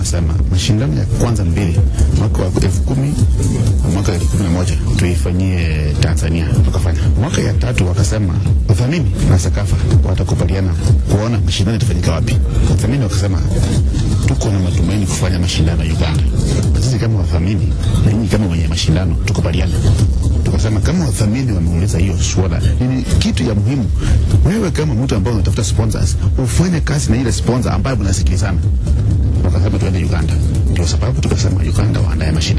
wamesema mashindano ya kwanza mbili mwaka wa elfu kumi na mwaka wa elfu kumi na moja tuifanyie Tanzania, tukafanya. Mwaka ya tatu wakasema udhamini na Sakafa watakubaliana kuona mashindano itafanyika wapi. Wadhamini wakasema tuko na matumaini kufanya mashindano Uganda. Sisi kama wadhamini na nyinyi kama wenye mashindano tukubaliane. Tukasema kama wadhamini wameuliza hiyo swala, ni kitu ya muhimu. Wewe kama mtu ambaye unatafuta sponsors, ufanye kazi na ile sponsor ambayo mnasikilizana. Wakasema tuende Uganda, ndio sababu tukasema Uganda waandae mashindano.